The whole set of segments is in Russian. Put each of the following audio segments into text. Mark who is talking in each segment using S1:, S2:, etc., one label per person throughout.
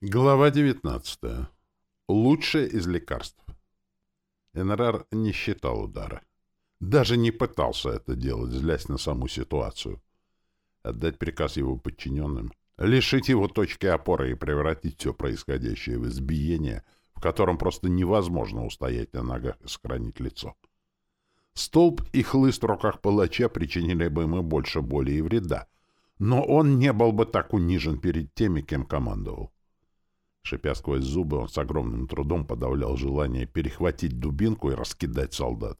S1: Глава 19. Лучшее из лекарств. Энрар не считал удара. Даже не пытался это делать, злясь на саму ситуацию. Отдать приказ его подчиненным, лишить его точки опоры и превратить все происходящее в избиение, в котором просто невозможно устоять на ногах и сохранить лицо. Столб и хлыст в руках палача причинили бы ему больше боли и вреда, но он не был бы так унижен перед теми, кем командовал. Шипя сквозь зубы, он с огромным трудом подавлял желание перехватить дубинку и раскидать солдат.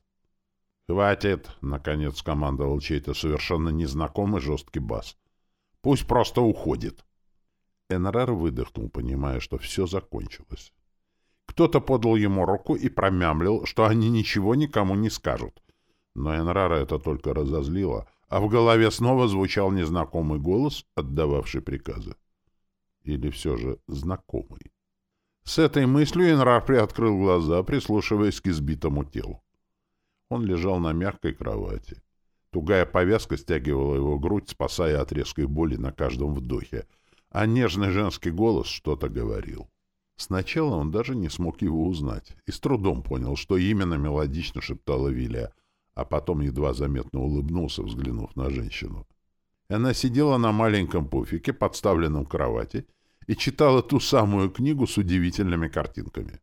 S1: «Хватит!» — наконец командовал чей-то совершенно незнакомый жесткий бас. «Пусть просто уходит!» Энрар выдохнул, понимая, что все закончилось. Кто-то подал ему руку и промямлил, что они ничего никому не скажут. Но Энрара это только разозлило, а в голове снова звучал незнакомый голос, отдававший приказы. Или все же знакомый. С этой мыслью Энрар приоткрыл глаза, прислушиваясь к избитому телу. Он лежал на мягкой кровати. Тугая повязка стягивала его грудь, спасая от резкой боли на каждом вдохе, а нежный женский голос что-то говорил. Сначала он даже не смог его узнать и с трудом понял, что именно мелодично шептала Вилия, а потом едва заметно улыбнулся, взглянув на женщину. Она сидела на маленьком пуфике, подставленном к кровати, и читала ту самую книгу с удивительными картинками.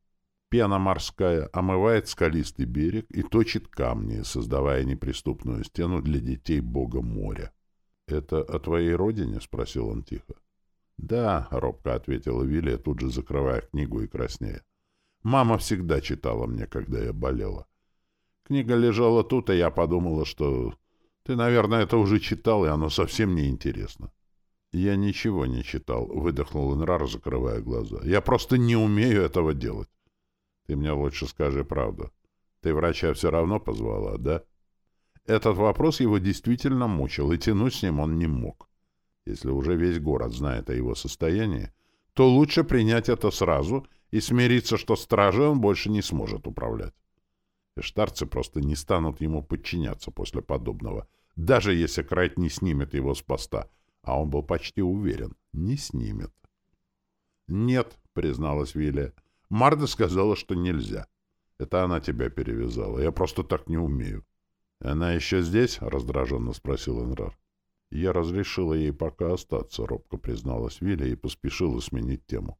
S1: Пена морская омывает скалистый берег и точит камни, создавая неприступную стену для детей бога моря. — Это о твоей родине? — спросил он тихо. — Да, — робко ответила Вилия, тут же закрывая книгу и краснея. — Мама всегда читала мне, когда я болела. Книга лежала тут, и я подумала, что ты, наверное, это уже читал, и оно совсем не интересно. «Я ничего не читал», — выдохнул Инрар, закрывая глаза. «Я просто не умею этого делать». «Ты мне лучше скажи правду. Ты врача все равно позвала, да?» Этот вопрос его действительно мучил, и тянуть с ним он не мог. Если уже весь город знает о его состоянии, то лучше принять это сразу и смириться, что стражей он больше не сможет управлять. Эштарцы просто не станут ему подчиняться после подобного, даже если Крайт не снимет его с поста — а он был почти уверен, не снимет. «Нет», — призналась Вилли. «Марда сказала, что нельзя. Это она тебя перевязала. Я просто так не умею». «Она еще здесь?» — раздраженно спросил Энрар. «Я разрешила ей пока остаться», — робко призналась Вилли и поспешила сменить тему.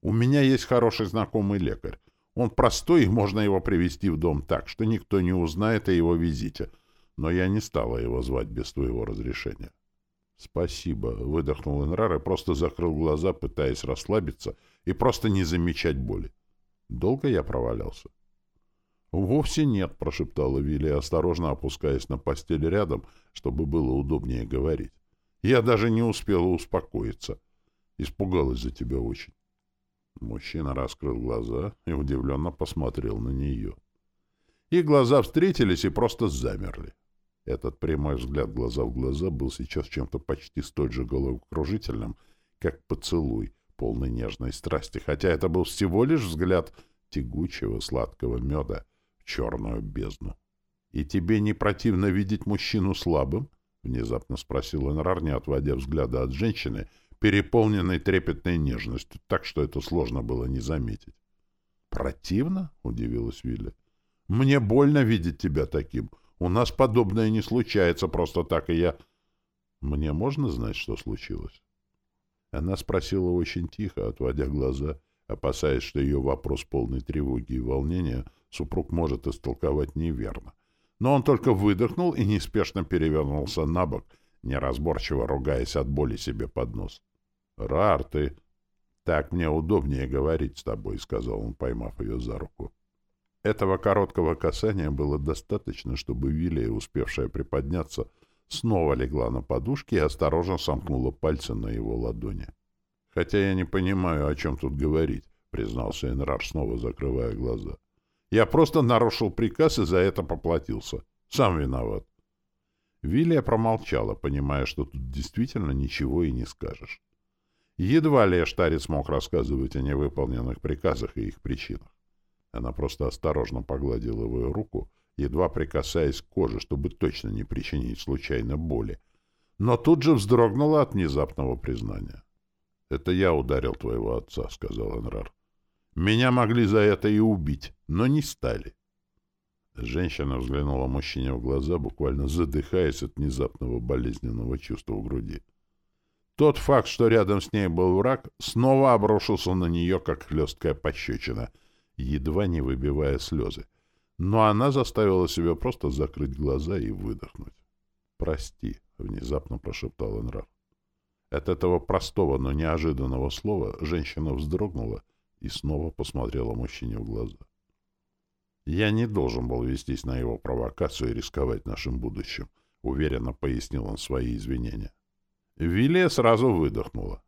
S1: «У меня есть хороший знакомый лекарь. Он простой, и можно его привести в дом так, что никто не узнает о его визите. Но я не стала его звать без твоего разрешения». «Спасибо», — выдохнул Энрар и просто закрыл глаза, пытаясь расслабиться и просто не замечать боли. «Долго я провалялся?» «Вовсе нет», — прошептала Вилли, осторожно опускаясь на постель рядом, чтобы было удобнее говорить. «Я даже не успела успокоиться. Испугалась за тебя очень». Мужчина раскрыл глаза и удивленно посмотрел на нее. Их глаза встретились и просто замерли. Этот прямой взгляд глаза в глаза был сейчас чем-то почти столь же головокружительным, как поцелуй, полный нежной страсти, хотя это был всего лишь взгляд тягучего сладкого меда в черную бездну. — И тебе не противно видеть мужчину слабым? — внезапно спросил Энрар, не отводя взгляда от женщины, переполненной трепетной нежностью, так что это сложно было не заметить. — Противно? — удивилась Вилли. — Мне больно видеть тебя таким. — у нас подобное не случается просто так, и я... Мне можно знать, что случилось? Она спросила очень тихо, отводя глаза, опасаясь, что ее вопрос полной тревоги и волнения супруг может истолковать неверно. Но он только выдохнул и неспешно перевернулся на бок, неразборчиво ругаясь от боли себе под нос. — Рар ты! — Так мне удобнее говорить с тобой, — сказал он, поймав ее за руку. Этого короткого касания было достаточно, чтобы Вилия, успевшая приподняться, снова легла на подушке и осторожно сомкнула пальцы на его ладони. «Хотя я не понимаю, о чем тут говорить», — признался Энрар, снова закрывая глаза. «Я просто нарушил приказ и за это поплатился. Сам виноват». Вилия промолчала, понимая, что тут действительно ничего и не скажешь. Едва ли Эштарец мог рассказывать о невыполненных приказах и их причинах. Она просто осторожно погладила его руку, едва прикасаясь к коже, чтобы точно не причинить случайно боли. Но тут же вздрогнула от внезапного признания. «Это я ударил твоего отца», — сказал Энрар. «Меня могли за это и убить, но не стали». Женщина взглянула мужчине в глаза, буквально задыхаясь от внезапного болезненного чувства в груди. Тот факт, что рядом с ней был враг, снова обрушился на нее, как хлесткая пощечина, едва не выбивая слезы. Но она заставила себя просто закрыть глаза и выдохнуть. «Прости», — внезапно прошептал Энрар. От этого простого, но неожиданного слова женщина вздрогнула и снова посмотрела мужчине в глаза. «Я не должен был вестись на его провокацию и рисковать нашим будущим», — уверенно пояснил он свои извинения. Вилия сразу выдохнула.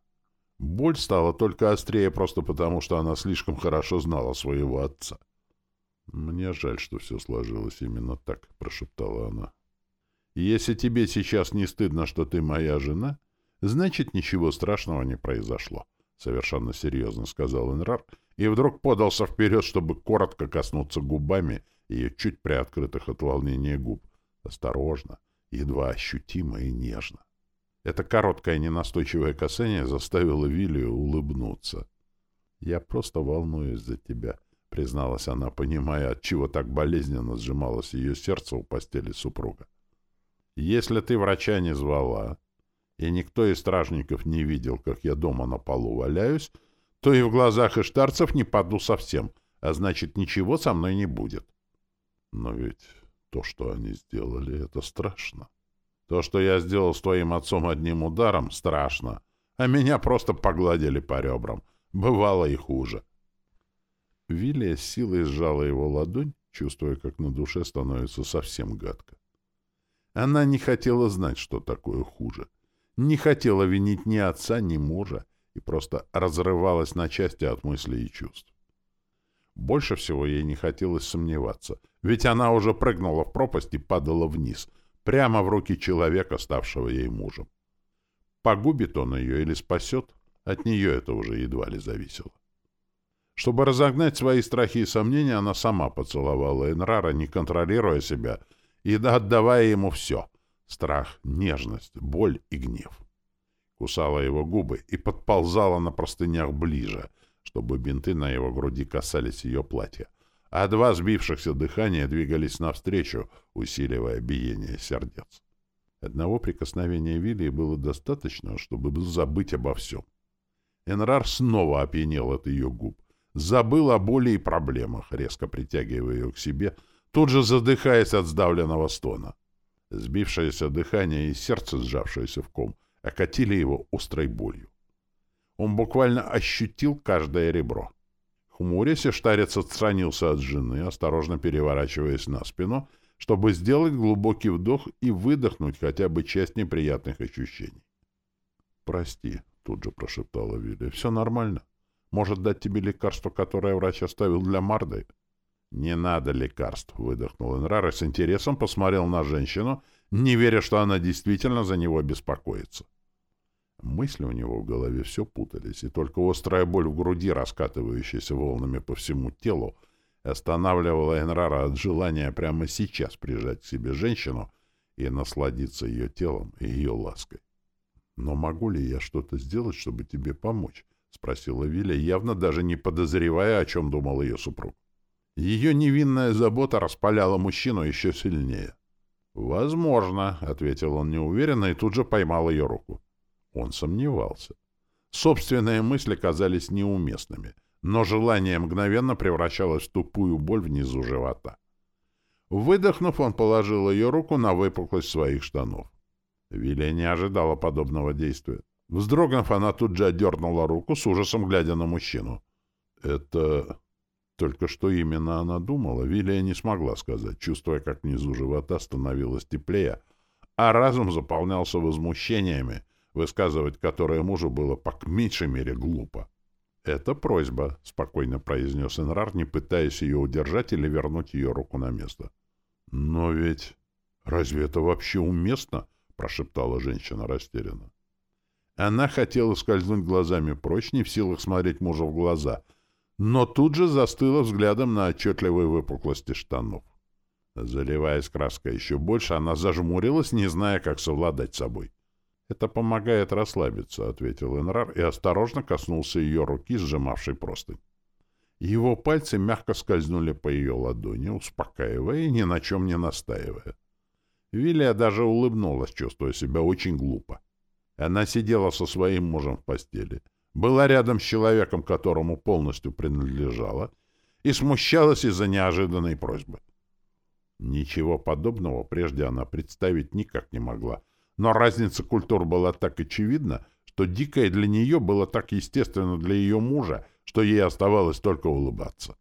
S1: Боль стала только острее просто потому, что она слишком хорошо знала своего отца. «Мне жаль, что все сложилось именно так», — прошептала она. «Если тебе сейчас не стыдно, что ты моя жена, Значит, ничего страшного не произошло, — совершенно серьезно сказал Энрар, и вдруг подался вперед, чтобы коротко коснуться губами ее чуть приоткрытых от волнения губ. Осторожно, едва ощутимо и нежно. Это короткое ненастойчивое касание заставило Вилию улыбнуться. «Я просто волнуюсь за тебя», — призналась она, понимая, от чего так болезненно сжималось ее сердце у постели супруга. «Если ты врача не звала, и никто из стражников не видел, как я дома на полу валяюсь, то и в глазах иштарцев не паду совсем, а значит, ничего со мной не будет. Но ведь то, что они сделали, это страшно. То, что я сделал с твоим отцом одним ударом, страшно, а меня просто погладили по ребрам. Бывало и хуже. Вилия с силой сжала его ладонь, чувствуя, как на душе становится совсем гадко. Она не хотела знать, что такое хуже не хотела винить ни отца, ни мужа и просто разрывалась на части от мыслей и чувств. Больше всего ей не хотелось сомневаться, ведь она уже прыгнула в пропасть и падала вниз, прямо в руки человека, ставшего ей мужем. Погубит он ее или спасет, от нее это уже едва ли зависело. Чтобы разогнать свои страхи и сомнения, она сама поцеловала Энрара, не контролируя себя и отдавая ему все — Страх, нежность, боль и гнев. Кусала его губы и подползала на простынях ближе, чтобы бинты на его груди касались ее платья, а два сбившихся дыхания двигались навстречу, усиливая биение сердец. Одного прикосновения Вилли было достаточно, чтобы забыть обо всем. Энрар снова опьянел от ее губ, забыл о боли и проблемах, резко притягивая ее к себе, тут же задыхаясь от сдавленного стона. Сбившееся дыхание и сердце, сжавшееся в ком, окатили его острой болью. Он буквально ощутил каждое ребро. Хмурясь, Штарец отстранился от жены, осторожно переворачиваясь на спину, чтобы сделать глубокий вдох и выдохнуть хотя бы часть неприятных ощущений. «Прости», — тут же прошептала Вилли, — «все нормально. Может дать тебе лекарство, которое врач оставил для Марды?» «Не надо лекарств», — выдохнул Энрар и с интересом посмотрел на женщину, не веря, что она действительно за него беспокоится. Мысли у него в голове все путались, и только острая боль в груди, раскатывающаяся волнами по всему телу, останавливала Энрара от желания прямо сейчас прижать к себе женщину и насладиться ее телом и ее лаской. «Но могу ли я что-то сделать, чтобы тебе помочь?» — спросила Виля, явно даже не подозревая, о чем думал ее супруг. Ее невинная забота распаляла мужчину еще сильнее. «Возможно», — ответил он неуверенно и тут же поймал ее руку. Он сомневался. Собственные мысли казались неуместными, но желание мгновенно превращалось в тупую боль внизу живота. Выдохнув, он положил ее руку на выпуклость своих штанов. Вилия не ожидала подобного действия. Вздрогнув, она тут же отдернула руку, с ужасом глядя на мужчину. «Это...» Только что именно она думала, Вилия не смогла сказать, чувствуя, как внизу живота становилось теплее, а разум заполнялся возмущениями, высказывать которые мужу было по меньшей мере глупо. «Это просьба», — спокойно произнес Энрар, не пытаясь ее удержать или вернуть ее руку на место. «Но ведь... Разве это вообще уместно?» — прошептала женщина растерянно. Она хотела скользнуть глазами прочь, не в силах смотреть мужу в глаза — но тут же застыла взглядом на отчетливые выпуклости штанов. Заливаясь краской еще больше, она зажмурилась, не зная, как совладать собой. «Это помогает расслабиться», — ответил Энрар и осторожно коснулся ее руки, сжимавшей простынь. Его пальцы мягко скользнули по ее ладони, успокаивая и ни на чем не настаивая. Вилия даже улыбнулась, чувствуя себя очень глупо. Она сидела со своим мужем в постели, была рядом с человеком, которому полностью принадлежала, и смущалась из-за неожиданной просьбы. Ничего подобного прежде она представить никак не могла, но разница культур была так очевидна, что дикое для нее было так естественно для ее мужа, что ей оставалось только улыбаться.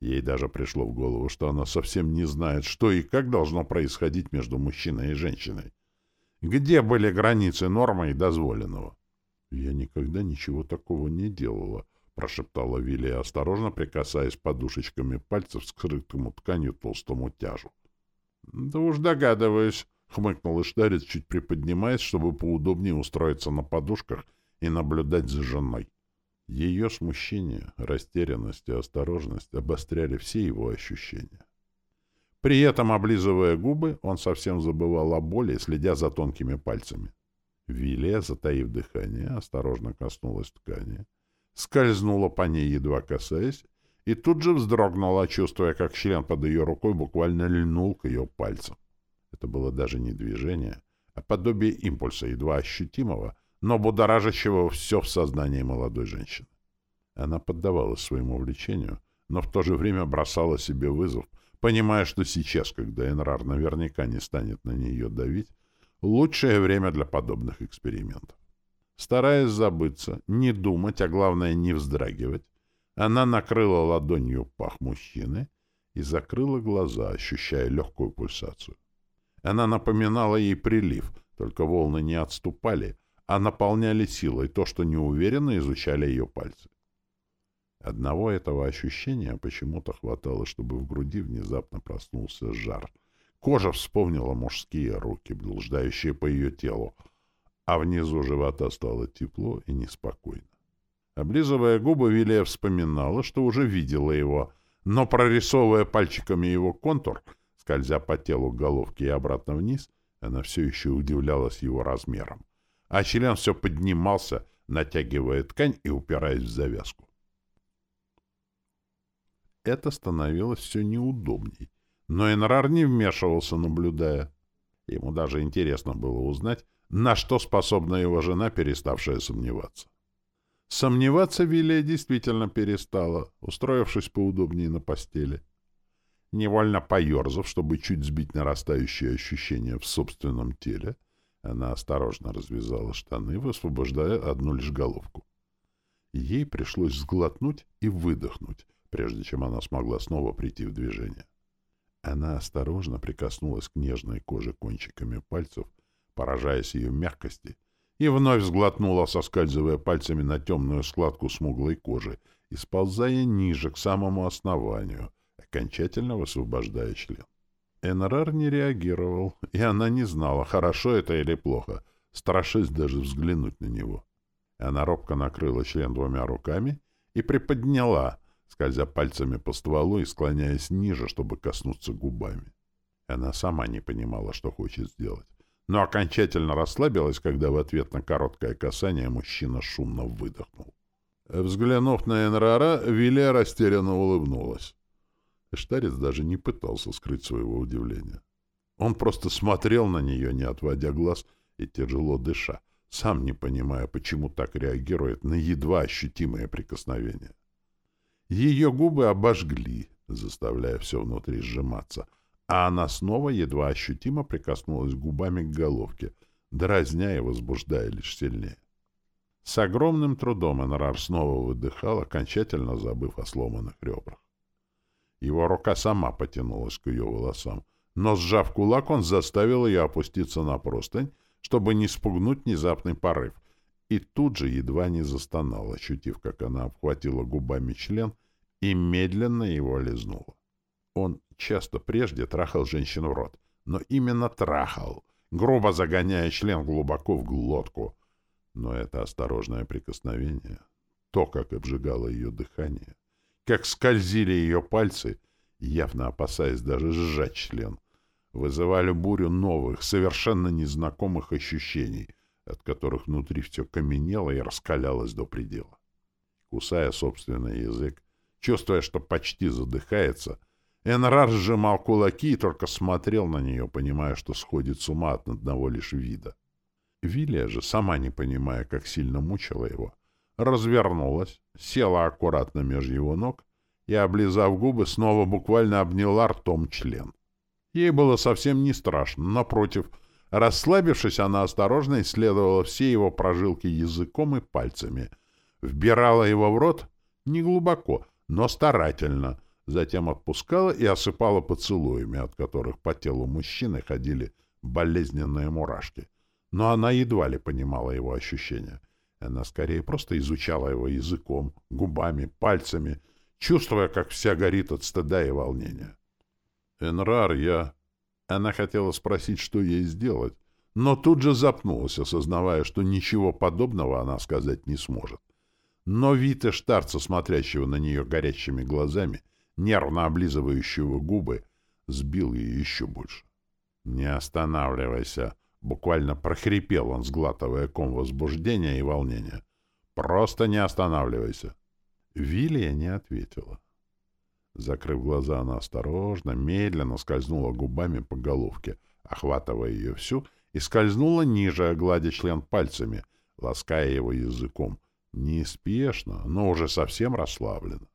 S1: Ей даже пришло в голову, что она совсем не знает, что и как должно происходить между мужчиной и женщиной. Где были границы нормы и дозволенного? «Я никогда ничего такого не делала», — прошептала Вилия, осторожно прикасаясь подушечками пальцев к скрытому тканью толстому тяжу. «Да уж догадываюсь», — хмыкнул Иштарец, чуть приподнимаясь, чтобы поудобнее устроиться на подушках и наблюдать за женой. Ее смущение, растерянность и осторожность обостряли все его ощущения. При этом, облизывая губы, он совсем забывал о боли, следя за тонкими пальцами. Вилия, затаив дыхание, осторожно коснулась ткани, скользнула по ней, едва касаясь, и тут же вздрогнула, чувствуя, как член под ее рукой буквально льнул к ее пальцам. Это было даже не движение, а подобие импульса, едва ощутимого, но будоражащего все в сознании молодой женщины. Она поддавалась своему влечению, но в то же время бросала себе вызов, понимая, что сейчас, когда Энрар наверняка не станет на нее давить, лучшее время для подобных экспериментов. Стараясь забыться, не думать, а главное не вздрагивать, она накрыла ладонью пах мужчины и закрыла глаза, ощущая легкую пульсацию. Она напоминала ей прилив, только волны не отступали, а наполняли силой то, что неуверенно изучали ее пальцы. Одного этого ощущения почему-то хватало, чтобы в груди внезапно проснулся жар. Кожа вспомнила мужские руки, блуждающие по ее телу, а внизу живота стало тепло и неспокойно. Облизывая губы, Вилия вспоминала, что уже видела его, но, прорисовывая пальчиками его контур, скользя по телу головки и обратно вниз, она все еще удивлялась его размером а член все поднимался, натягивая ткань и упираясь в завязку. Это становилось все неудобней, но Энрар не вмешивался, наблюдая. Ему даже интересно было узнать, на что способна его жена, переставшая сомневаться. Сомневаться Вилия действительно перестала, устроившись поудобнее на постели. Невольно поерзав, чтобы чуть сбить нарастающее ощущение в собственном теле, она осторожно развязала штаны, высвобождая одну лишь головку. Ей пришлось сглотнуть и выдохнуть, прежде чем она смогла снова прийти в движение. Она осторожно прикоснулась к нежной коже кончиками пальцев, поражаясь ее мягкости, и вновь сглотнула, соскальзывая пальцами на темную складку смуглой кожи и сползая ниже, к самому основанию, окончательно высвобождая член. Энрар не реагировал, и она не знала, хорошо это или плохо, страшась даже взглянуть на него. Она робко накрыла член двумя руками и приподняла, скользя пальцами по стволу и склоняясь ниже, чтобы коснуться губами. Она сама не понимала, что хочет сделать, но окончательно расслабилась, когда в ответ на короткое касание мужчина шумно выдохнул. Взглянув на Энрара, Вилия растерянно улыбнулась. Эштарец даже не пытался скрыть своего удивления. Он просто смотрел на нее, не отводя глаз и тяжело дыша, сам не понимая, почему так реагирует на едва ощутимое прикосновение. Ее губы обожгли, заставляя все внутри сжиматься, а она снова едва ощутимо прикоснулась губами к головке, дразня и возбуждая лишь сильнее. С огромным трудом Энрар снова выдыхал, окончательно забыв о сломанных ребрах. Его рука сама потянулась к ее волосам, но, сжав кулак, он заставил ее опуститься на простынь, чтобы не спугнуть внезапный порыв, и тут же едва не застонал, ощутив, как она обхватила губами член и медленно его лизнула. Он часто прежде трахал женщину в рот, но именно трахал, грубо загоняя член глубоко в глотку. Но это осторожное прикосновение, то, как обжигало ее дыхание, как скользили ее пальцы, явно опасаясь даже сжать член, вызывали бурю новых, совершенно незнакомых ощущений, от которых внутри все каменело и раскалялось до предела. Кусая собственный язык, чувствуя, что почти задыхается, Энрар сжимал кулаки и только смотрел на нее, понимая, что сходит с ума от одного лишь вида. Вилия же, сама не понимая, как сильно мучила его, развернулась, села аккуратно между его ног и, облизав губы, снова буквально обняла ртом член. Ей было совсем не страшно, напротив, расслабившись, она осторожно исследовала все его прожилки языком и пальцами, вбирала его в рот неглубоко, но старательно, затем отпускала и осыпала поцелуями, от которых по телу мужчины ходили болезненные мурашки. Но она едва ли понимала его ощущения. Она скорее просто изучала его языком, губами, пальцами, чувствуя, как вся горит от стыда и волнения. «Энрар, я...» Она хотела спросить, что ей сделать, но тут же запнулась, осознавая, что ничего подобного она сказать не сможет. Но вид Эштарца, смотрящего на нее горящими глазами, нервно облизывающего губы, сбил ее еще больше. «Не останавливайся!» — буквально прохрипел он, сглатывая ком возбуждения и волнения. «Просто не останавливайся!» Вилия не ответила. Закрыв глаза, она осторожно, медленно скользнула губами по головке, охватывая ее всю, и скользнула ниже, гладя член пальцами, лаская его языком. Неспешно, но уже совсем расслабленно.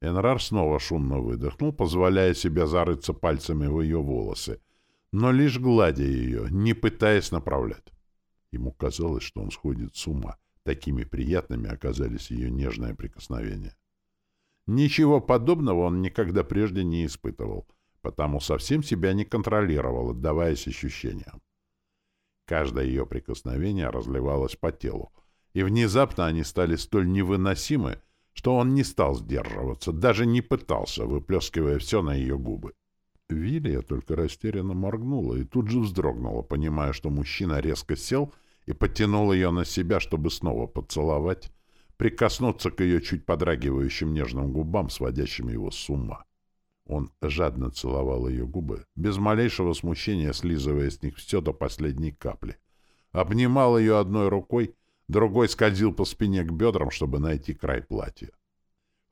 S1: Энрар снова шумно выдохнул, позволяя себе зарыться пальцами в ее волосы, но лишь гладя ее, не пытаясь направлять. Ему казалось, что он сходит с ума. Такими приятными оказались ее нежные прикосновения. Ничего подобного он никогда прежде не испытывал, потому совсем себя не контролировал, отдаваясь ощущениям. Каждое ее прикосновение разливалось по телу, и внезапно они стали столь невыносимы, что он не стал сдерживаться, даже не пытался, выплескивая все на ее губы. Вилия только растерянно моргнула и тут же вздрогнула, понимая, что мужчина резко сел и потянул ее на себя, чтобы снова поцеловать, прикоснуться к ее чуть подрагивающим нежным губам, сводящим его с ума. Он жадно целовал ее губы, без малейшего смущения слизывая с них все до последней капли. Обнимал ее одной рукой, другой скользил по спине к бедрам, чтобы найти край платья.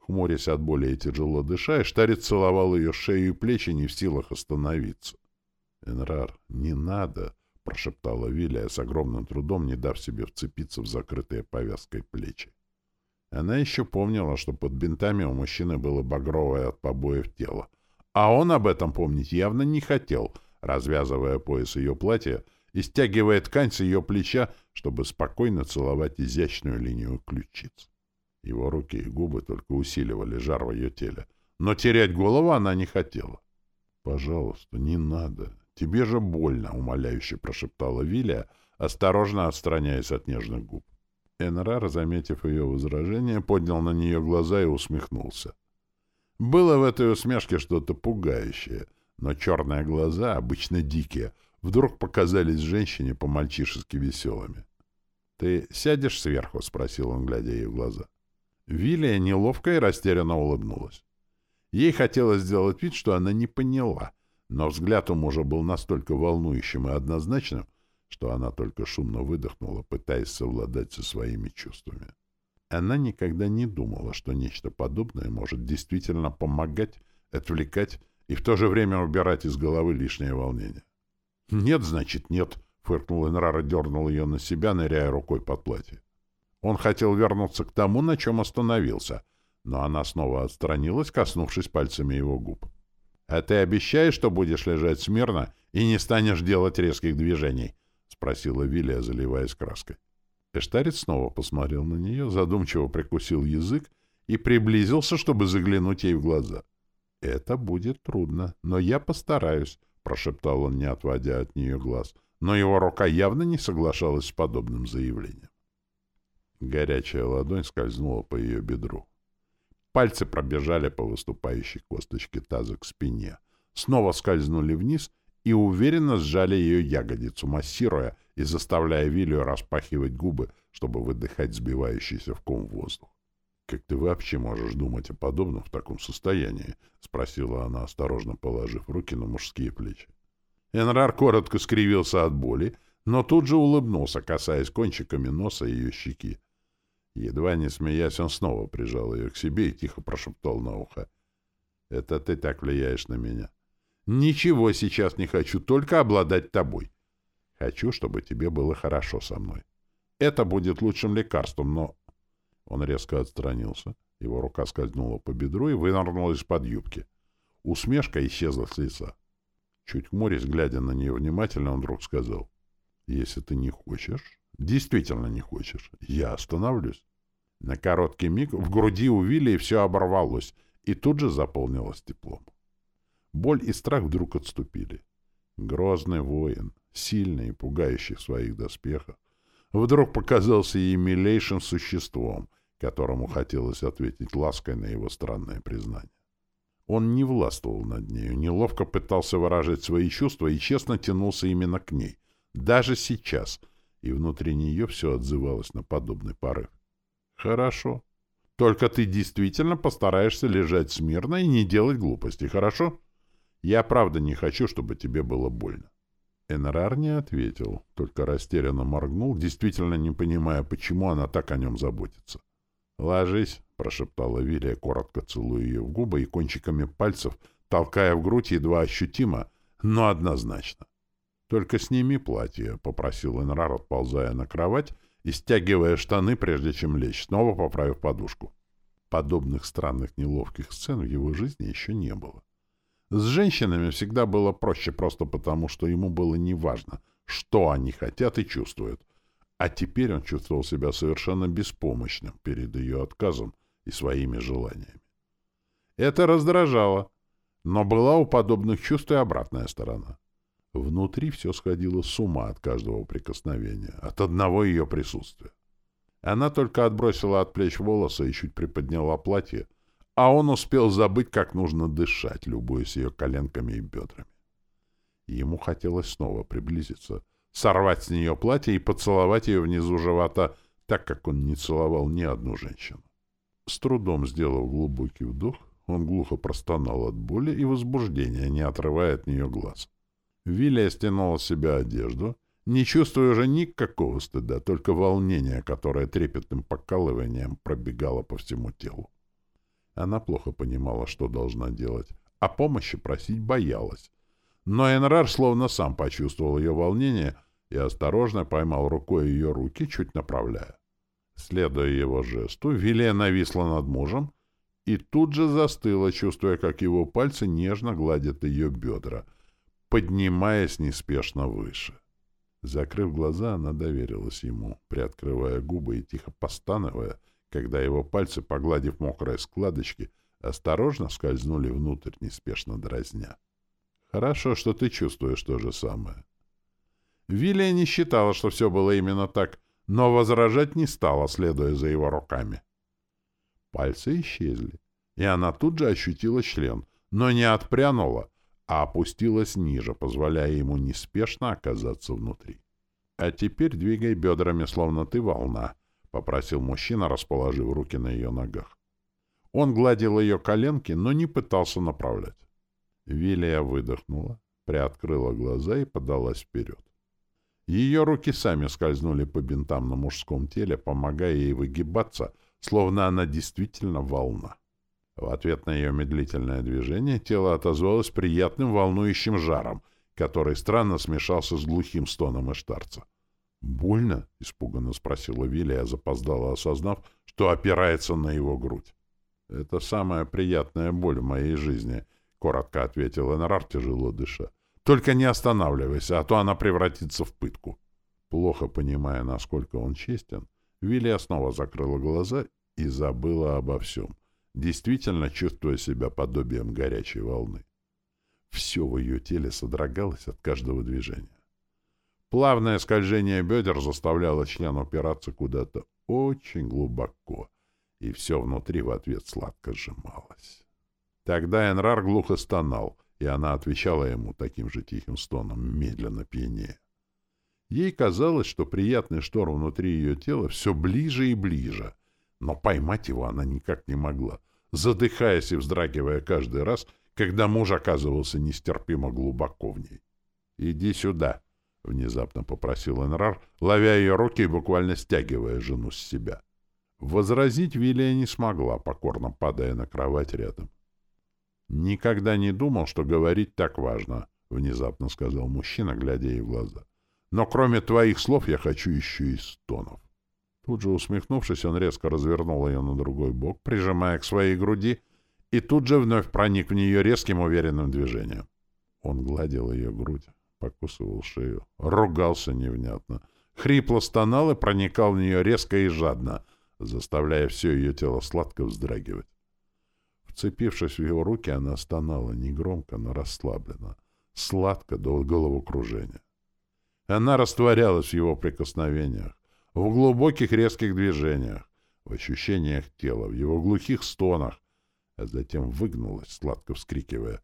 S1: Хмурясь от боли и тяжело дыша, Штарец целовал ее шею и плечи, не в силах остановиться. — Энрар, не надо! — прошептала Виля, с огромным трудом не дав себе вцепиться в закрытые повязкой плечи. Она еще помнила, что под бинтами у мужчины было багровое от побоев тело. А он об этом помнить явно не хотел, развязывая пояс ее платья и стягивая ткань с ее плеча, чтобы спокойно целовать изящную линию ключиц. Его руки и губы только усиливали жар в ее теле. Но терять голову она не хотела. «Пожалуйста, не надо. Тебе же больно», — умоляюще прошептала Виля, осторожно отстраняясь от нежных губ. Энрар, заметив ее возражение, поднял на нее глаза и усмехнулся. Было в этой усмешке что-то пугающее, но черные глаза, обычно дикие, вдруг показались женщине по-мальчишески веселыми. — Ты сядешь сверху? — спросил он, глядя ей в глаза. Вилия неловко и растерянно улыбнулась. Ей хотелось сделать вид, что она не поняла, но взгляд у мужа был настолько волнующим и однозначным, что она только шумно выдохнула, пытаясь совладать со своими чувствами. Она никогда не думала, что нечто подобное может действительно помогать, отвлекать и в то же время убирать из головы лишнее волнение. «Нет, значит, нет», — фыркнул Энрара, дернул ее на себя, ныряя рукой под платье. Он хотел вернуться к тому, на чем остановился, но она снова отстранилась, коснувшись пальцами его губ. «А ты обещаешь, что будешь лежать смирно и не станешь делать резких движений?» — спросила Вилия, заливаясь краской. Эштарец снова посмотрел на нее, задумчиво прикусил язык и приблизился, чтобы заглянуть ей в глаза. «Это будет трудно, но я постараюсь», — прошептал он, не отводя от нее глаз. Но его рука явно не соглашалась с подобным заявлением. Горячая ладонь скользнула по ее бедру. Пальцы пробежали по выступающей косточке таза к спине, снова скользнули вниз и уверенно сжали ее ягодицу, массируя и заставляя Вилью распахивать губы, чтобы выдыхать сбивающийся в ком воздух. «Как ты вообще можешь думать о подобном в таком состоянии?» — спросила она, осторожно положив руки на мужские плечи. Энрар коротко скривился от боли, но тут же улыбнулся, касаясь кончиками носа ее щеки. Едва не смеясь, он снова прижал ее к себе и тихо прошептал на ухо. — Это ты так влияешь на меня. Ничего сейчас не хочу, только обладать тобой. Хочу, чтобы тебе было хорошо со мной. Это будет лучшим лекарством, но... Он резко отстранился. Его рука скользнула по бедру и вынырнула из-под юбки. Усмешка исчезла с лица. Чуть хмурясь, глядя на нее внимательно, он вдруг сказал. «Если ты не хочешь, действительно не хочешь, я остановлюсь». На короткий миг в груди у Вилли все оборвалось и тут же заполнилось теплом. Боль и страх вдруг отступили. Грозный воин, сильный и пугающий в своих доспехах, вдруг показался ей милейшим существом, которому хотелось ответить лаской на его странное признание. Он не властвовал над нею, неловко пытался выражать свои чувства и честно тянулся именно к ней, даже сейчас, и внутри нее все отзывалось на подобный порыв. «Хорошо. Только ты действительно постараешься лежать смирно и не делать глупостей, хорошо? Я правда не хочу, чтобы тебе было больно». Энрар не ответил, только растерянно моргнул, действительно не понимая, почему она так о нем заботится. «Ложись», — прошептала Вилия, коротко целуя ее в губы и кончиками пальцев, толкая в грудь едва ощутимо, но однозначно. «Только сними платье», — попросил Энрар, отползая на кровать и стягивая штаны, прежде чем лечь, снова поправив подушку. Подобных странных неловких сцен в его жизни еще не было. С женщинами всегда было проще просто потому, что ему было неважно, что они хотят и чувствуют. А теперь он чувствовал себя совершенно беспомощным перед ее отказом и своими желаниями. Это раздражало, но была у подобных чувств и обратная сторона. Внутри все сходило с ума от каждого прикосновения, от одного ее присутствия. Она только отбросила от плеч волосы и чуть приподняла платье, а он успел забыть, как нужно дышать, любуясь ее коленками и бедрами. Ему хотелось снова приблизиться, сорвать с нее платье и поцеловать ее внизу живота, так как он не целовал ни одну женщину. С трудом сделав глубокий вдох, он глухо простонал от боли и возбуждения, не отрывая от нее глаз. Вилия стянула с себя одежду, не чувствуя уже никакого стыда, только волнение, которое трепетным покалыванием пробегало по всему телу. Она плохо понимала, что должна делать, а помощи просить боялась. Но Энрар словно сам почувствовал ее волнение и осторожно поймал рукой ее руки, чуть направляя. Следуя его жесту, Вилия нависла над мужем и тут же застыла, чувствуя, как его пальцы нежно гладят ее бедра, поднимаясь неспешно выше. Закрыв глаза, она доверилась ему, приоткрывая губы и тихо постановая, когда его пальцы, погладив мокрые складочки, осторожно скользнули внутрь, неспешно дразня. «Хорошо, что ты чувствуешь то же самое». Вилия не считала, что все было именно так, но возражать не стала, следуя за его руками. Пальцы исчезли, и она тут же ощутила член, но не отпрянула, а опустилась ниже, позволяя ему неспешно оказаться внутри. «А теперь двигай бедрами, словно ты волна», — попросил мужчина, расположив руки на ее ногах. Он гладил ее коленки, но не пытался направлять. Вилия выдохнула, приоткрыла глаза и подалась вперед. Ее руки сами скользнули по бинтам на мужском теле, помогая ей выгибаться, словно она действительно волна. В ответ на ее медлительное движение тело отозвалось приятным волнующим жаром, который странно смешался с глухим стоном эштарца. «Больно?» — испуганно спросила Вилия, запоздала, осознав, что опирается на его грудь. «Это самая приятная боль в моей жизни», — коротко ответил Энрар, тяжело дыша. «Только не останавливайся, а то она превратится в пытку». Плохо понимая, насколько он честен, Вилия снова закрыла глаза и забыла обо всем, действительно чувствуя себя подобием горячей волны. Все в ее теле содрогалось от каждого движения. Плавное скольжение бедер заставляло член упираться куда-то очень глубоко, и все внутри в ответ сладко сжималось. Тогда Энрар глухо стонал, и она отвечала ему таким же тихим стоном, медленно пьянее. Ей казалось, что приятный шторм внутри ее тела все ближе и ближе, но поймать его она никак не могла, задыхаясь и вздрагивая каждый раз, когда муж оказывался нестерпимо глубоко в ней. «Иди сюда», — внезапно попросил Энрар, ловя ее руки и буквально стягивая жену с себя. Возразить Вилия не смогла, покорно падая на кровать рядом. «Никогда не думал, что говорить так важно», — внезапно сказал мужчина, глядя ей в глаза. «Но кроме твоих слов я хочу еще и стонов». Тут же усмехнувшись, он резко развернул ее на другой бок, прижимая к своей груди, и тут же вновь проник в нее резким уверенным движением. Он гладил ее грудь, покусывал шею, ругался невнятно, хрипло стонал и проникал в нее резко и жадно, заставляя все ее тело сладко вздрагивать. Вцепившись в его руки, она стонала негромко, но расслабленно, сладко до головокружения. Она растворялась в его прикосновениях, в глубоких резких движениях, в ощущениях тела, в его глухих стонах, а затем выгнулась, сладко вскрикивая,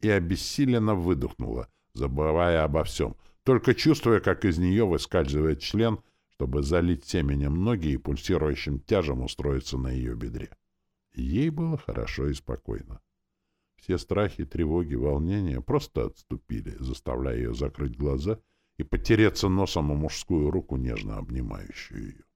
S1: и обессиленно выдохнула, забывая обо всем, только чувствуя, как из нее выскальзывает член, чтобы залить семенем ноги и пульсирующим тяжем устроиться на ее бедре. Ей было хорошо и спокойно. Все страхи, тревоги, волнения просто отступили, заставляя ее закрыть глаза и потереться носом о мужскую руку, нежно обнимающую ее.